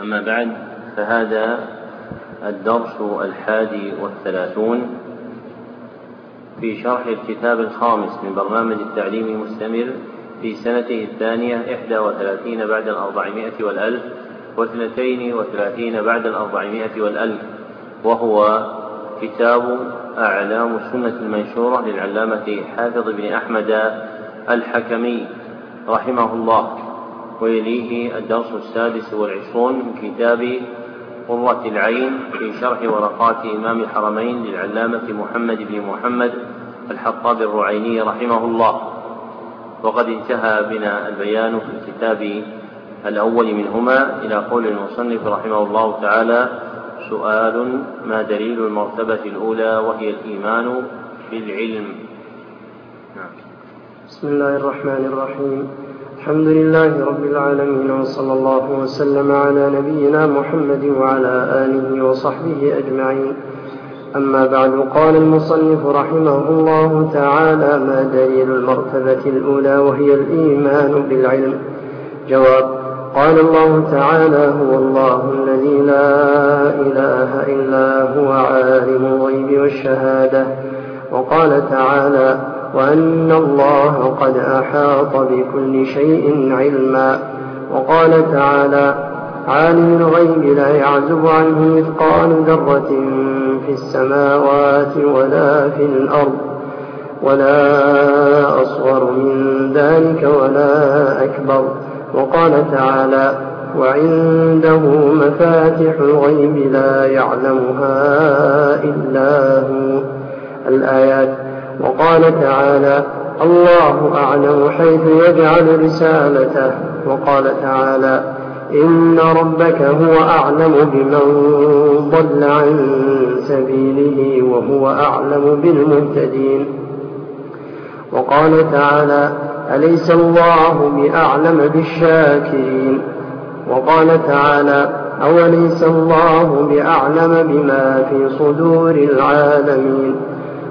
أما بعد فهذا الدرس الحادي والثلاثون في شرح الكتاب الخامس من برنامج التعليم المستمر في سنته الثانية إحدى وثلاثين بعد الأربعمائة والألف واثنتين وثلاثين بعد الأربعمائة والألف. وهو كتاب أعلام السنة المنشورة للعلامة حافظ بن أحمد الحكمي رحمه الله. ويليه الدرس السادس والعشرون من كتاب قرة العين في شرح ورقات إمام الحرمين للعلامة محمد بن محمد الحطاب الرعيني رحمه الله. وقد انتهى بنا البيان في الكتاب الأول منهما إلى قول المصنف رحمه الله تعالى سؤال ما دليل المرتبة الأولى وهي الإيمان بالعلم؟ نعم. بسم الله الرحمن الرحيم. الحمد لله رب العالمين وصلى الله وسلم على نبينا محمد وعلى آله وصحبه أجمعين. أما بعد قال المصنف رحمه الله تعالى ما دليل المرتبة الأولى وهي الإيمان بالعلم؟ جواب قال الله تعالى هو الله الذي لا إله إلا هو عالم الغيب والشهادة. وقال تعالى وأن الله قد أحاط بكل شيء علما. وقال تعالى عالم الغيب لا يعزب عنه مثقال ذرة في السماوات ولا في الأرض ولا أصغر من ذلك ولا أكبر. وقال تعالى وعنده مفاتح الغيب لا يعلمها إلا هو. الآيات وقال تعالى الله أعلم حيث يجعل رسالته. وقال تعالى إن ربك هو أعلم بمن ضل عن سبيله وهو أعلم بالمهتدين. وقال تعالى أليس الله بأعلم بالشاكرين؟ وقال تعالى أوليس الله بأعلم بما في صدور العالمين؟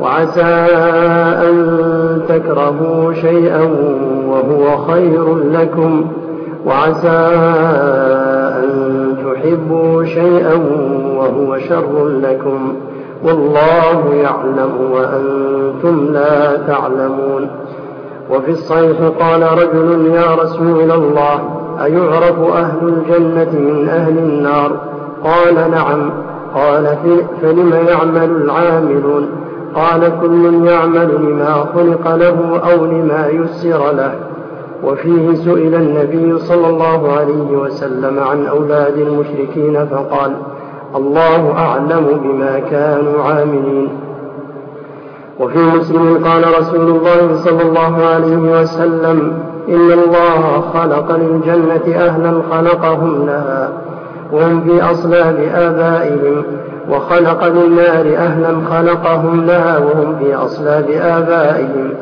وعسى أن تكرهوا شيئا وهو خير لكم وعسى أن تحبوا شيئا وهو شر لكم والله يعلم وأنتم لا تعلمون وفي الصيف قال رجل يا رسول الله أيعرف أهل الجنة من أهل النار قال نعم قال فلم يعمل العاملون قال كل يعمل لما خلق له أو لما يسر له. وفيه سئل النبي صلى الله عليه وسلم عن أولاد المشركين فقال الله أعلم بما كانوا عاملين. وفي مسلم قال رسول الله صلى الله عليه وسلم إن الله خلق للجنة أهلا خلقهم لها. في أصلاب آبائهم وخلق للنار أهلا خلقهم لها وهم في أصلاب آبائهم.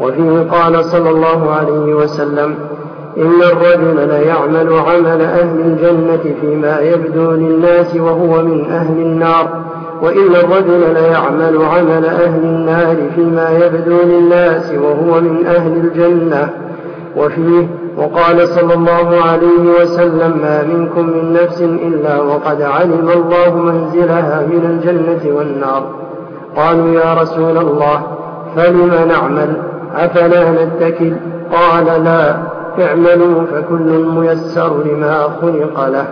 وفيه قال صلى الله عليه وسلم إن الرجل ليعمل عمل أهل الجنة فيما يبدو للناس وهو من أهل النار وإن الرجل ليعمل عمل أهل النار فيما يبدو للناس وهو من أهل الجنة. وفيه وقال صلى الله عليه وسلم ما منكم من نفس إلا وقد علم الله منزلها من الجنة والنار. قالوا يا رسول الله فلم نعمل؟ أفلا نتكل؟ قال لا اعملوا فكل ميسر لما خلق له.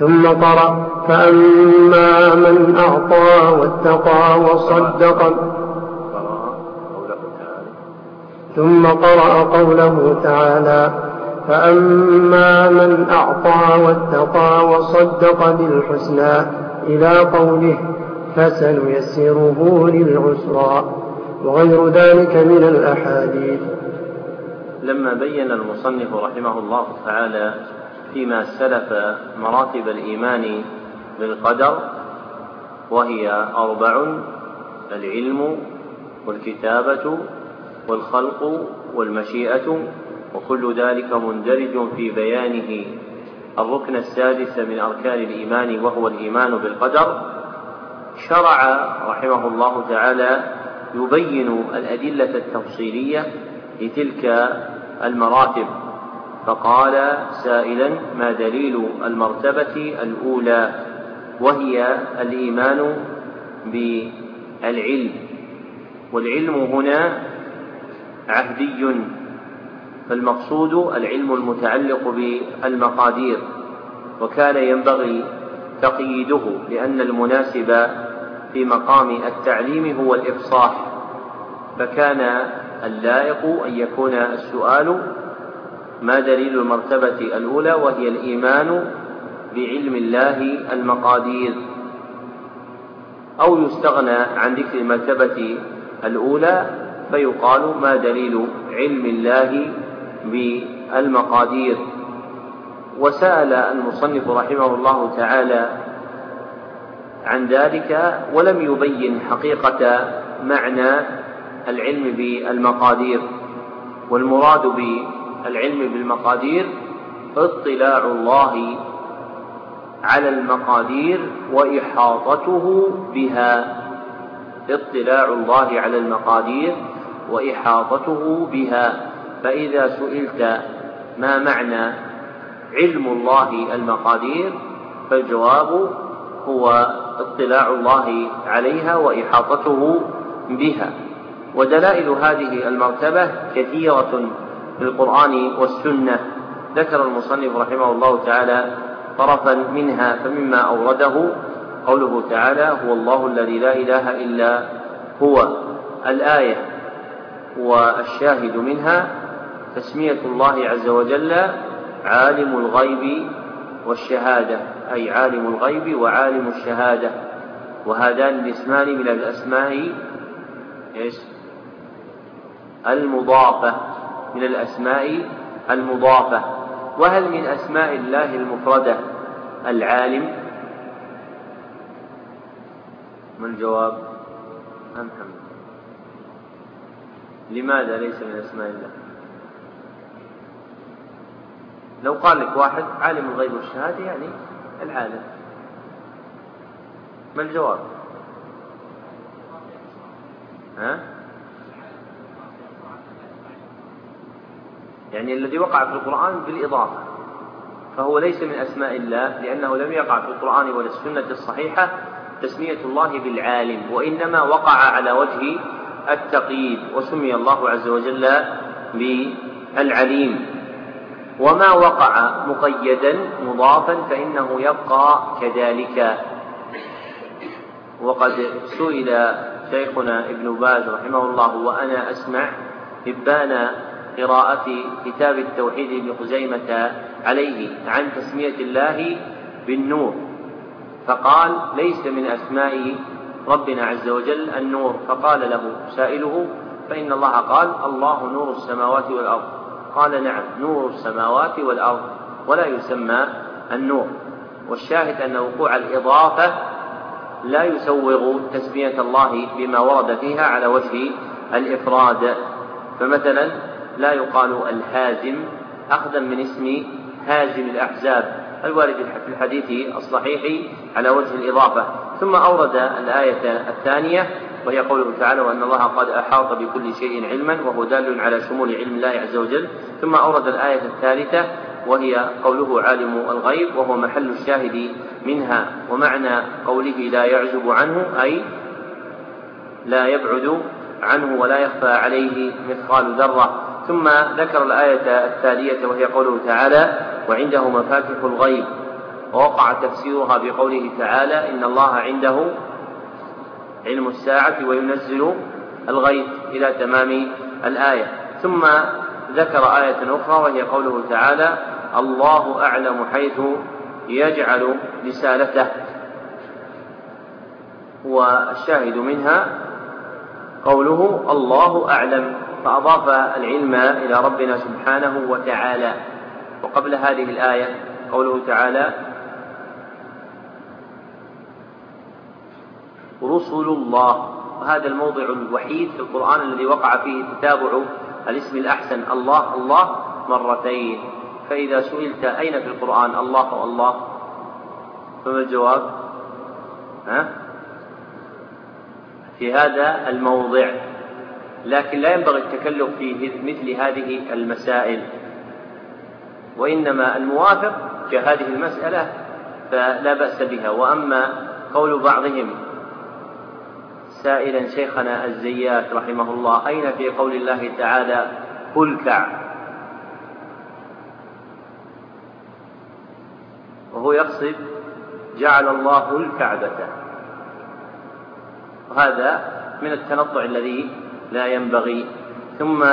ثم قرأ فأما من أعطى واتقى وصدق ثم قرأ قوله تعالى فأما من أعطى واتقى وصدق بالحسنى إلى قوله فسنيسره للعسرى. وغير ذلك من الأحاديث. لما بين المصنف رحمه الله تعالى فيما سلف مراتب الإيمان بالقدر وهي أربع العلم والكتابة والخلق والمشيئة وكل ذلك مندرج في بيانه. الركن السادس من أركان الإيمان وهو الإيمان بالقدر. شرع رحمه الله تعالى يبين الأدلة التفصيلية لتلك المراتب. فقال سائلا ما دليل المرتبة الأولى؟ وهي الإيمان بالعلم. والعلم هنا عهدي فالمقصود العلم المتعلق بالمقادير وكان ينبغي تقييده لأن المناسب في مقام التعليم هو الإفصاح فكان اللائق أن يكون السؤال ما دليل المرتبة الأولى وهي الإيمان بعلم الله المقادير. أو يستغنى عن ذكر المرتبة الأولى فيقال ما دليل علم الله بالمقادير. وسأل المصنف رحمه الله تعالى عن ذلك ولم يبين حقيقة معنى العلم بالمقادير. والمراد بالعلم بالمقادير اطلاع الله على المقادير وإحاطته بها. اطلاع الله على المقادير وإحاطته بها. فإذا سئلت ما معنى علم الله المقادير فالجواب هو اطلاع الله عليها وإحاطته بها. ودلائل هذه المرتبة كثيرة في القرآن والسنة. ذكر المصنف رحمه الله تعالى طرفا منها فمما أورده قوله تعالى هو الله الذي لا إله إلا هو. الآية والشاهد منها تسمية الله عز وجل عالم الغيب والشهادة أي عالم الغيب وعالم الشهادة. وهذان الاسمان من الأسماء إيش؟ المضافة. من الأسماء المضافة. وهل من أسماء الله المفردة العالم؟ ما الجواب؟ أم محمد لماذا ليس من أسماء الله؟ لو قال لك واحد عالم الغيب والشهادة يعني العالم. ما الجواب؟ ها؟ يعني الذي وقع في القرآن بالإضافة. فهو ليس من أسماء الله لأنه لم يقع في القرآن ولا السنة الصحيحة تسمية الله بالعالم وإنما وقع على وجه التقييد وسمي الله عز وجل بالعليم. وما وقع مقيدا مضافا فإنه يبقى كذلك. وقد سئل شيخنا ابن باز رحمه الله وأنا أسمع إبان قراءة كتاب التوحيد ابن خزيمة عليه عن تسمية الله بالنور. فقال ليس من أسماء ربنا عز وجل النور فقال له سائله فإن الله قال الله نور السماوات والأرض. قال نعم نور السماوات والأرض ولا يسمى النور. والشاهد أن وقوع الإضافة لا يسوغ تسمية الله بما ورد فيها على وجه الإفراد. فمثلا لا يقال الهازم أخذا من اسم هازم الأحزاب الوارد في الحديث الصحيح على وجه الإضافة. ثم أورد الآية الثانية وهي قوله تعالى وأن الله قد أحاط بكل شيء علما وهو دال على شمول علم الله عز وجل. ثم أورد الآية الثالثة وهي قوله عالم الغيب وهو محل الشاهد منها. ومعنى قوله لا يعزب عنه أي لا يبعد عنه ولا يخفى عليه مثقال ذرة. ثم ذكر الآية التالية وهي قوله تعالى وعنده مفاتح الغيب. ووقع تفسيرها بقوله تعالى إن الله عنده علم الساعة وينزل الغيث إلى تمام الآية. ثم ذكر آية أخرى وهي قوله تعالى الله أعلم حيث يجعل رسالته. والشاهد منها قوله الله أعلم فأضاف العلم إلى ربنا سبحانه وتعالى. وقبل هذه الآية قوله تعالى رسل الله. وهذا الموضع الوحيد في القرآن الذي وقع فيه تتابع الاسم الأحسن الله الله مرتين. فإذا سئلت أين في القرآن؟ الله الله. فما الجواب؟ ها؟ في هذا الموضع. لكن لا ينبغي التكلف في مثل هذه المسائل. وإنما الموافق كهذه المسألة فلا بأس بها. وأما قول بعضهم سائلا شيخنا الزيات رحمه الله أين في قول الله تعالى قل كع وهو يقصد جعل الله الكعبة. وهذا من التنطع الذي لا ينبغي. ثم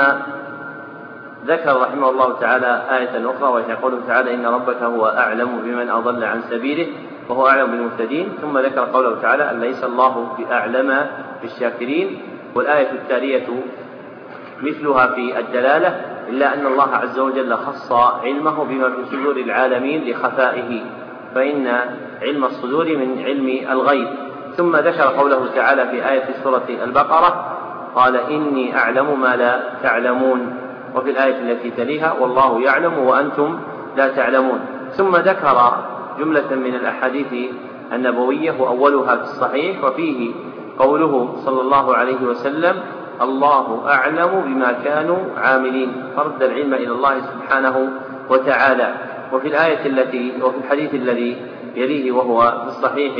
ذكر رحمه الله تعالى آية أخرى وهي قوله تعالى إن ربك هو أعلم بمن أضل عن سبيله. وهو أعلم بالمهتدين ثم ذكر قوله تعالى أن ليس الله بأعلم بالشاكرين والآية التالية مثلها في الدلالة إلا أن الله عز وجل خص علمه بما في صدور العالمين لخفائه فإن علم الصدور من علم الغيب ثم ذكر قوله تعالى في آية سورة البقرة قال إني أعلم ما لا تعلمون وفي الآية التي تليها والله يعلم وأنتم لا تعلمون ثم ذكر جملة من الأحاديث النبوية وأولها في الصحيح وفيه قوله صلى الله عليه وسلم الله أعلم بما كانوا عاملين. فرد العلم إلى الله سبحانه وتعالى. وفي الآية التي وفي الحديث الذي يليه وهو في الصحيح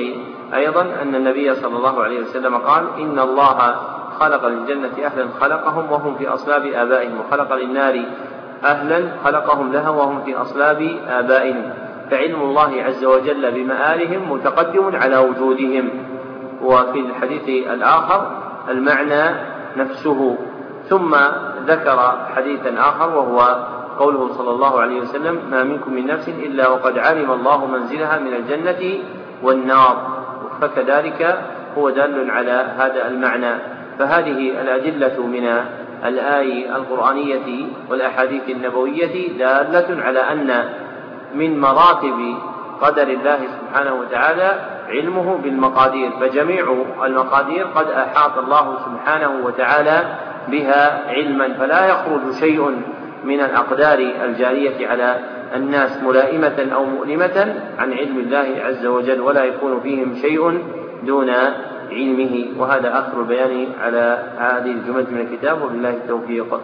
أيضا أن النبي صلى الله عليه وسلم قال إن الله خلق للجنة أهلا خلقهم وهم في أصلاب آبائهم وخلق للنار أهلا خلقهم لها وهم في أصلاب آبائهم. فعلم الله عز وجل بمآلهم متقدم على وجودهم. وفي الحديث الآخر المعنى نفسه. ثم ذكر حديثا آخر وهو قوله صلى الله عليه وسلم ما منكم من نفس إلا وقد علم الله منزلها من الجنة والنار. فكذلك هو دال على هذا المعنى. فهذه الأدلة من الآي القرآنية والأحاديث النبوية دالة على أن من مراتب قدر الله سبحانه وتعالى علمه بالمقادير فجميع المقادير قد أحاط الله سبحانه وتعالى بها علما فلا يخرج شيء من الأقدار الجارية على الناس ملائمة أو مؤلمة عن علم الله عز وجل ولا يكون فيهم شيء دون علمه. وهذا آخر البيان على هذه الجملة من الكتاب وبالله التوفيق.